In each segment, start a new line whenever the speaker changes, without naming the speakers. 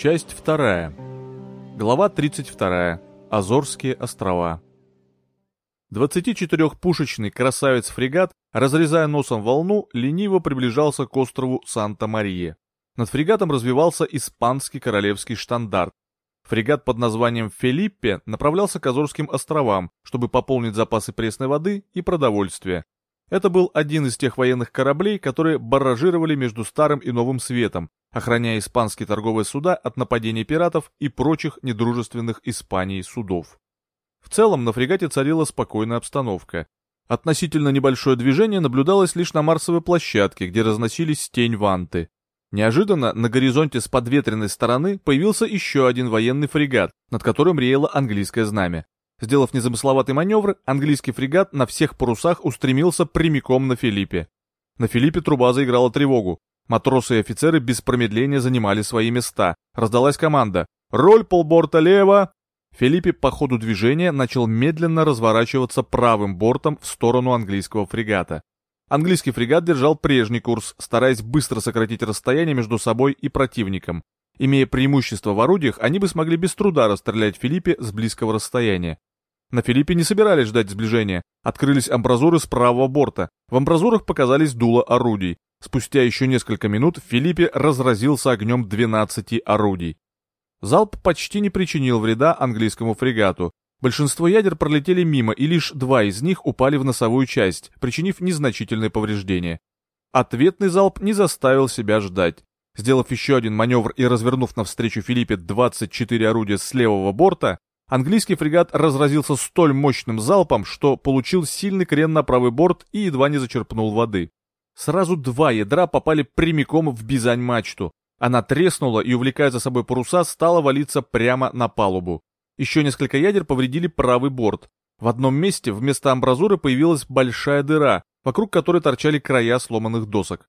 Часть вторая. Глава 32. Азорские острова. 24-пушечный красавец-фрегат, разрезая носом волну, лениво приближался к острову Санта-Мария. Над фрегатом развивался испанский королевский штандарт. Фрегат под названием «Фелиппе» направлялся к Азорским островам, чтобы пополнить запасы пресной воды и продовольствия. Это был один из тех военных кораблей, которые барражировали между Старым и Новым Светом, охраняя испанские торговые суда от нападений пиратов и прочих недружественных Испании судов. В целом на фрегате царила спокойная обстановка. Относительно небольшое движение наблюдалось лишь на Марсовой площадке, где разносились тень-ванты. Неожиданно на горизонте с подветренной стороны появился еще один военный фрегат, над которым реяло английское знамя. Сделав незамысловатый маневр, английский фрегат на всех парусах устремился прямиком на Филиппе. На Филиппе труба заиграла тревогу. Матросы и офицеры без промедления занимали свои места. Раздалась команда «Роль полборта лево!» Филиппе по ходу движения начал медленно разворачиваться правым бортом в сторону английского фрегата. Английский фрегат держал прежний курс, стараясь быстро сократить расстояние между собой и противником. Имея преимущество в орудиях, они бы смогли без труда расстрелять Филиппе с близкого расстояния. На Филиппе не собирались ждать сближения. Открылись амбразуры с правого борта. В амбразурах показались дула орудий. Спустя еще несколько минут Филиппе разразился огнем 12 орудий. Залп почти не причинил вреда английскому фрегату. Большинство ядер пролетели мимо, и лишь два из них упали в носовую часть, причинив незначительные повреждения. Ответный залп не заставил себя ждать. Сделав еще один маневр и развернув навстречу Филиппе 24 орудия с левого борта, английский фрегат разразился столь мощным залпом, что получил сильный крен на правый борт и едва не зачерпнул воды. Сразу два ядра попали прямиком в бизань-мачту. Она треснула и, увлекая за собой паруса, стала валиться прямо на палубу. Еще несколько ядер повредили правый борт. В одном месте вместо амбразуры появилась большая дыра, вокруг которой торчали края сломанных досок.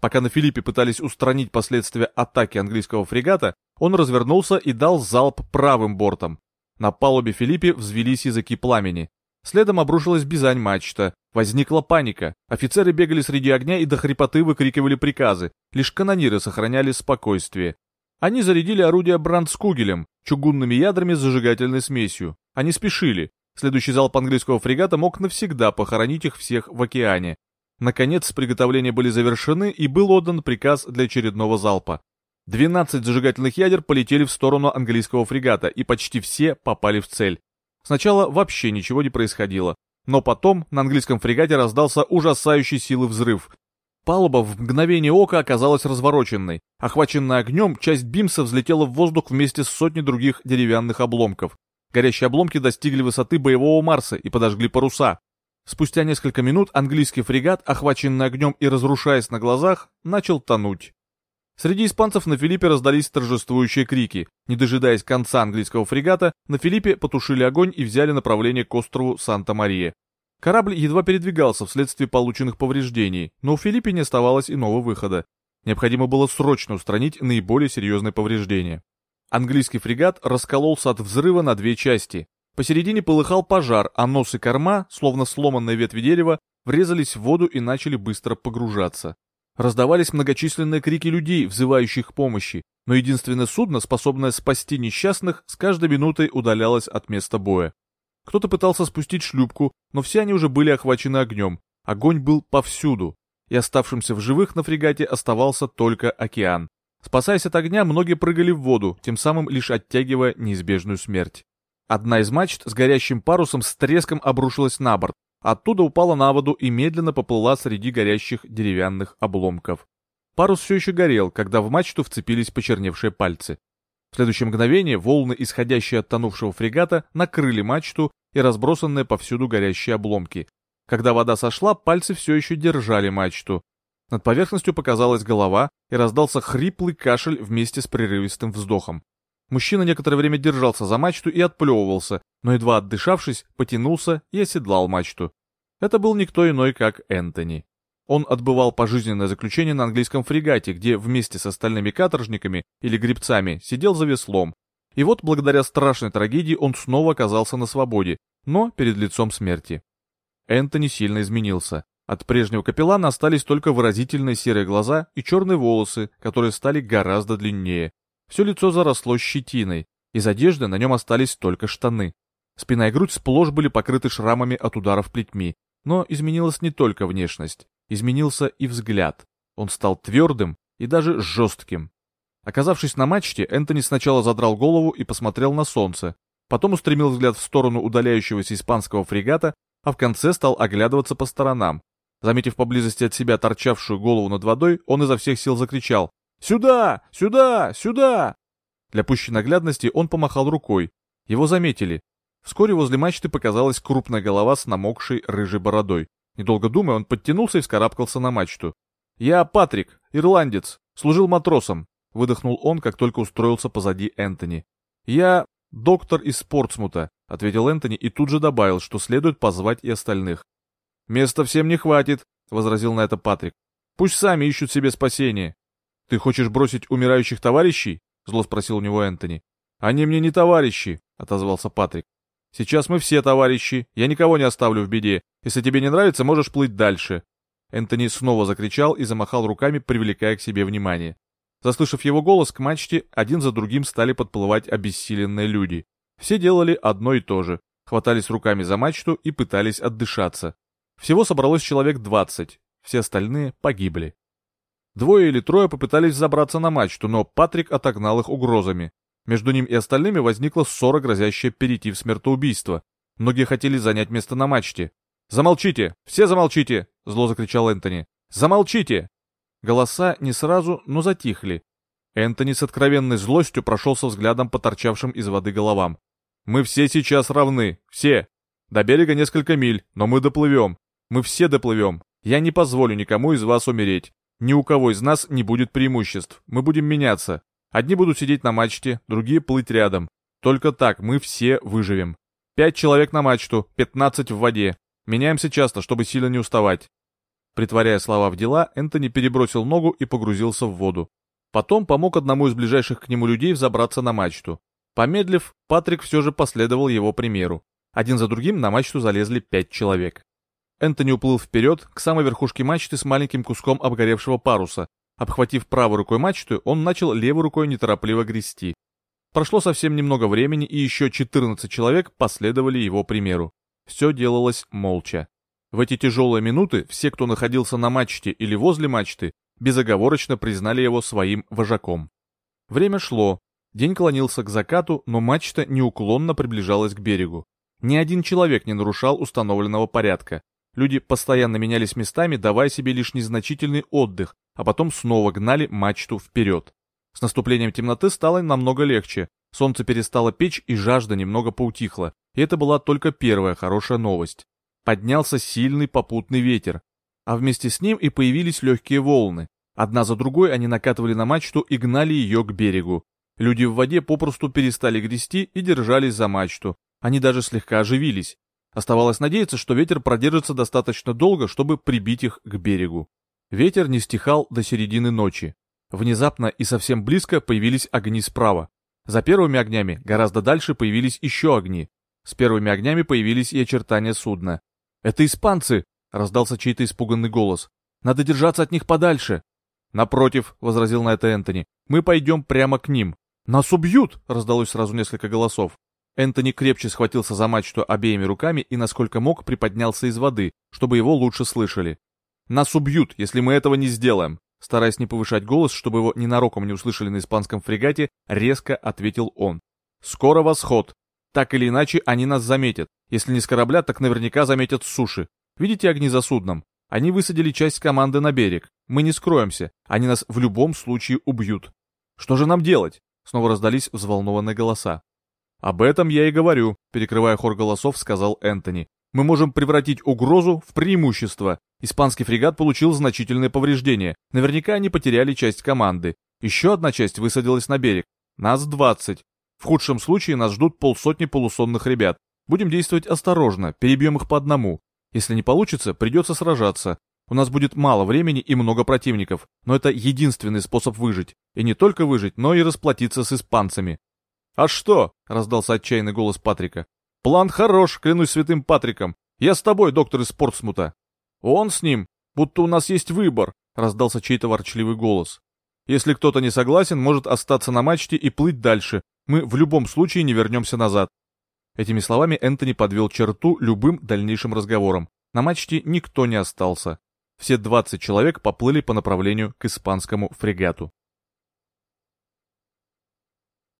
Пока на Филиппе пытались устранить последствия атаки английского фрегата, он развернулся и дал залп правым бортом. На палубе Филиппе взвелись языки пламени. Следом обрушилась бизань-мачта. Возникла паника. Офицеры бегали среди огня и до хрипоты выкрикивали приказы. Лишь канониры сохраняли спокойствие. Они зарядили орудия брандскугелем, чугунными ядрами с зажигательной смесью. Они спешили. Следующий залп английского фрегата мог навсегда похоронить их всех в океане. Наконец, приготовления были завершены и был отдан приказ для очередного залпа. 12 зажигательных ядер полетели в сторону английского фрегата, и почти все попали в цель. Сначала вообще ничего не происходило. Но потом на английском фрегате раздался ужасающий силы взрыв. Палуба в мгновение ока оказалась развороченной. Охваченная огнем, часть бимса взлетела в воздух вместе с сотней других деревянных обломков. Горящие обломки достигли высоты боевого Марса и подожгли паруса. Спустя несколько минут английский фрегат, охваченный огнем и разрушаясь на глазах, начал тонуть. Среди испанцев на Филиппе раздались торжествующие крики. Не дожидаясь конца английского фрегата, на Филиппе потушили огонь и взяли направление к острову Санта-Мария. Корабль едва передвигался вследствие полученных повреждений, но у Филиппе не оставалось иного выхода. Необходимо было срочно устранить наиболее серьезные повреждения. Английский фрегат раскололся от взрыва на две части. Посередине полыхал пожар, а нос и корма, словно сломанные ветви дерева, врезались в воду и начали быстро погружаться. Раздавались многочисленные крики людей, взывающих к помощи, но единственное судно, способное спасти несчастных, с каждой минутой удалялось от места боя. Кто-то пытался спустить шлюпку, но все они уже были охвачены огнем. Огонь был повсюду, и оставшимся в живых на фрегате оставался только океан. Спасаясь от огня, многие прыгали в воду, тем самым лишь оттягивая неизбежную смерть. Одна из мачт с горящим парусом с треском обрушилась на борт, Оттуда упала на воду и медленно поплыла среди горящих деревянных обломков. Парус все еще горел, когда в мачту вцепились почерневшие пальцы. В следующее мгновение волны, исходящие от тонувшего фрегата, накрыли мачту и разбросанные повсюду горящие обломки. Когда вода сошла, пальцы все еще держали мачту. Над поверхностью показалась голова и раздался хриплый кашель вместе с прерывистым вздохом. Мужчина некоторое время держался за мачту и отплевывался, но едва отдышавшись, потянулся и оседлал мачту. Это был никто иной, как Энтони. Он отбывал пожизненное заключение на английском фрегате, где вместе с остальными каторжниками или гребцами сидел за веслом. И вот благодаря страшной трагедии он снова оказался на свободе, но перед лицом смерти. Энтони сильно изменился. От прежнего капеллана остались только выразительные серые глаза и черные волосы, которые стали гораздо длиннее. Все лицо заросло щетиной, из одежды на нем остались только штаны. Спина и грудь сплошь были покрыты шрамами от ударов плетьми, но изменилась не только внешность, изменился и взгляд. Он стал твердым и даже жестким. Оказавшись на мачте, Энтони сначала задрал голову и посмотрел на солнце, потом устремил взгляд в сторону удаляющегося испанского фрегата, а в конце стал оглядываться по сторонам. Заметив поблизости от себя торчавшую голову над водой, он изо всех сил закричал «Сюда! Сюда! Сюда!» Для пущей наглядности он помахал рукой. Его заметили. Вскоре возле мачты показалась крупная голова с намокшей рыжей бородой. Недолго думая, он подтянулся и вскарабкался на мачту. «Я Патрик, ирландец, служил матросом», — выдохнул он, как только устроился позади Энтони. «Я доктор из Портсмута», — ответил Энтони и тут же добавил, что следует позвать и остальных. «Места всем не хватит», — возразил на это Патрик. «Пусть сами ищут себе спасение». «Ты хочешь бросить умирающих товарищей?» — зло спросил у него Энтони. «Они мне не товарищи», — отозвался Патрик. «Сейчас мы все товарищи, я никого не оставлю в беде. Если тебе не нравится, можешь плыть дальше». Энтони снова закричал и замахал руками, привлекая к себе внимание. Заслышав его голос, к мачте один за другим стали подплывать обессиленные люди. Все делали одно и то же. Хватались руками за мачту и пытались отдышаться. Всего собралось человек двадцать, все остальные погибли. Двое или трое попытались забраться на мачту, но Патрик отогнал их угрозами. Между ним и остальными возникла ссора, грозящая перейти в смертоубийство. Многие хотели занять место на мачте. «Замолчите! Все замолчите!» — зло закричал Энтони. «Замолчите!» Голоса не сразу, но затихли. Энтони с откровенной злостью прошелся взглядом по торчавшим из воды головам. «Мы все сейчас равны, все! До берега несколько миль, но мы доплывем. Мы все доплывем. Я не позволю никому из вас умереть. Ни у кого из нас не будет преимуществ. Мы будем меняться. Одни будут сидеть на мачте, другие плыть рядом. Только так мы все выживем. Пять человек на мачту, пятнадцать в воде. Меняемся часто, чтобы сильно не уставать. Притворяя слова в дела, Энтони перебросил ногу и погрузился в воду. Потом помог одному из ближайших к нему людей взобраться на мачту. Помедлив, Патрик все же последовал его примеру. Один за другим на мачту залезли пять человек. Энтони уплыл вперед, к самой верхушке мачты с маленьким куском обгоревшего паруса. Обхватив правой рукой мачту, он начал левой рукой неторопливо грести. Прошло совсем немного времени, и еще 14 человек последовали его примеру. Все делалось молча. В эти тяжелые минуты все, кто находился на мачте или возле мачты, безоговорочно признали его своим вожаком. Время шло. День клонился к закату, но мачта неуклонно приближалась к берегу. Ни один человек не нарушал установленного порядка. Люди постоянно менялись местами, давая себе лишь незначительный отдых, а потом снова гнали мачту вперед. С наступлением темноты стало намного легче. Солнце перестало печь и жажда немного поутихла. И это была только первая хорошая новость. Поднялся сильный попутный ветер, а вместе с ним и появились легкие волны. Одна за другой они накатывали на мачту и гнали ее к берегу. Люди в воде попросту перестали грести и держались за мачту, они даже слегка оживились. Оставалось надеяться, что ветер продержится достаточно долго, чтобы прибить их к берегу. Ветер не стихал до середины ночи. Внезапно и совсем близко появились огни справа. За первыми огнями гораздо дальше появились еще огни. С первыми огнями появились и очертания судна. «Это испанцы!» — раздался чей-то испуганный голос. «Надо держаться от них подальше!» «Напротив», — возразил на это Энтони, — «мы пойдем прямо к ним». «Нас убьют!» — раздалось сразу несколько голосов. Энтони крепче схватился за мачту обеими руками и, насколько мог, приподнялся из воды, чтобы его лучше слышали. «Нас убьют, если мы этого не сделаем!» Стараясь не повышать голос, чтобы его ненароком не услышали на испанском фрегате, резко ответил он. «Скоро восход. Так или иначе, они нас заметят. Если не с корабля, так наверняка заметят с суши. Видите огни за судном? Они высадили часть команды на берег. Мы не скроемся. Они нас в любом случае убьют. Что же нам делать? Снова раздались взволнованные голоса. «Об этом я и говорю», — перекрывая хор голосов, сказал Энтони. «Мы можем превратить угрозу в преимущество. Испанский фрегат получил значительные повреждения. Наверняка они потеряли часть команды. Еще одна часть высадилась на берег. Нас двадцать. В худшем случае нас ждут полсотни полусонных ребят. Будем действовать осторожно, перебьем их по одному. Если не получится, придется сражаться. У нас будет мало времени и много противников, но это единственный способ выжить. И не только выжить, но и расплатиться с испанцами. «А что?» — раздался отчаянный голос Патрика. «План хорош, клянусь святым Патриком. Я с тобой, доктор из Портсмута». Он с ним, будто у нас есть выбор, раздался чей-то ворчливый голос. Если кто-то не согласен, может остаться на мачте и плыть дальше. Мы в любом случае не вернемся назад. Этими словами Энтони подвел черту любым дальнейшим разговорам. На мачте никто не остался. Все 20 человек поплыли по направлению к испанскому фрегату.